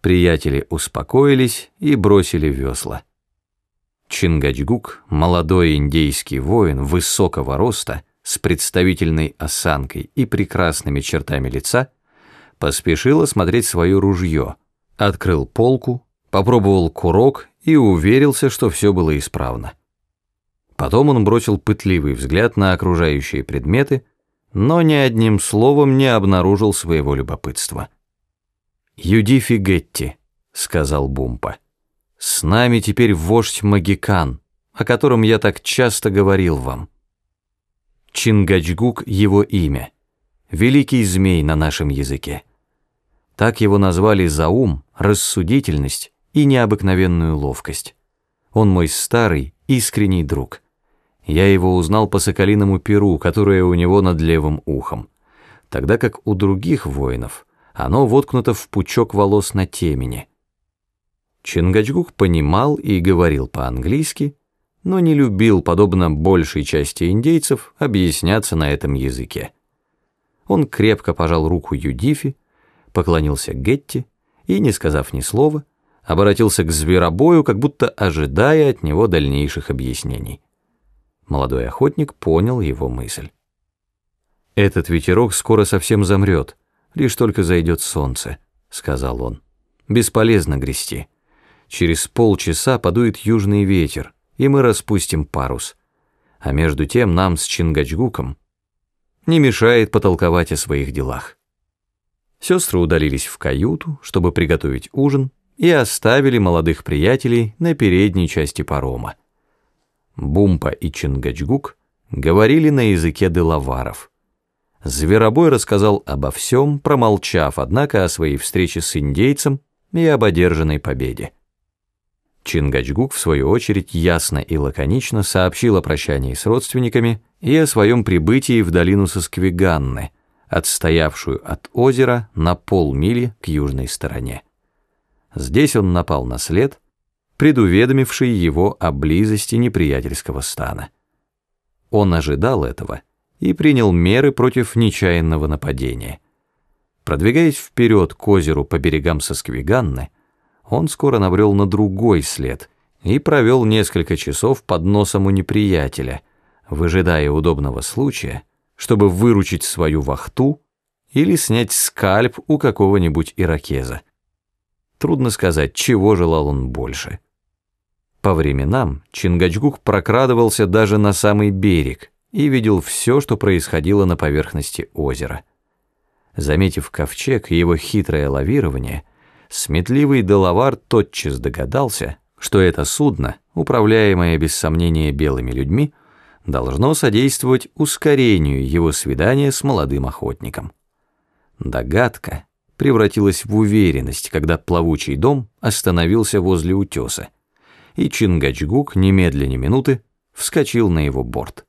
Приятели успокоились и бросили весла. Чингачгук, молодой индейский воин высокого роста, с представительной осанкой и прекрасными чертами лица, поспешил осмотреть свое ружье, открыл полку, попробовал курок и уверился, что все было исправно. Потом он бросил пытливый взгляд на окружающие предметы, но ни одним словом не обнаружил своего любопытства. «Юдифи Гетти», — сказал Бумпа, — «с нами теперь вождь Магикан, о котором я так часто говорил вам. Чингачгук — его имя, великий змей на нашем языке. Так его назвали за ум, рассудительность и необыкновенную ловкость. Он мой старый, искренний друг». Я его узнал по соколиному перу, которое у него над левым ухом, тогда как у других воинов оно воткнуто в пучок волос на темени. Чингачгук понимал и говорил по-английски, но не любил, подобно большей части индейцев, объясняться на этом языке. Он крепко пожал руку Юдифи, поклонился Гетти и, не сказав ни слова, обратился к зверобою, как будто ожидая от него дальнейших объяснений. Молодой охотник понял его мысль. «Этот ветерок скоро совсем замрет, лишь только зайдет солнце», — сказал он. «Бесполезно грести. Через полчаса подует южный ветер, и мы распустим парус. А между тем нам с Чингачгуком не мешает потолковать о своих делах». Сестры удалились в каюту, чтобы приготовить ужин, и оставили молодых приятелей на передней части парома. Бумпа и Чингачгук говорили на языке делаваров. Зверобой рассказал обо всем, промолчав, однако, о своей встрече с индейцем и об одержанной победе. Чингачгук, в свою очередь, ясно и лаконично сообщил о прощании с родственниками и о своем прибытии в долину Сосквиганны, отстоявшую от озера на полмили к южной стороне. Здесь он напал на след — предуведомивший его о близости неприятельского стана. Он ожидал этого и принял меры против нечаянного нападения. Продвигаясь вперед к озеру по берегам Сосквиганны, он скоро набрел на другой след и провел несколько часов под носом у неприятеля, выжидая удобного случая, чтобы выручить свою вахту или снять скальп у какого-нибудь иракеза. Трудно сказать, чего желал он больше — по временам Чингачгук прокрадывался даже на самый берег и видел все, что происходило на поверхности озера. Заметив ковчег и его хитрое лавирование, сметливый Делавар тотчас догадался, что это судно, управляемое без сомнения белыми людьми, должно содействовать ускорению его свидания с молодым охотником. Догадка превратилась в уверенность, когда плавучий дом остановился возле утеса и Чингачгук немедленно минуты вскочил на его борт.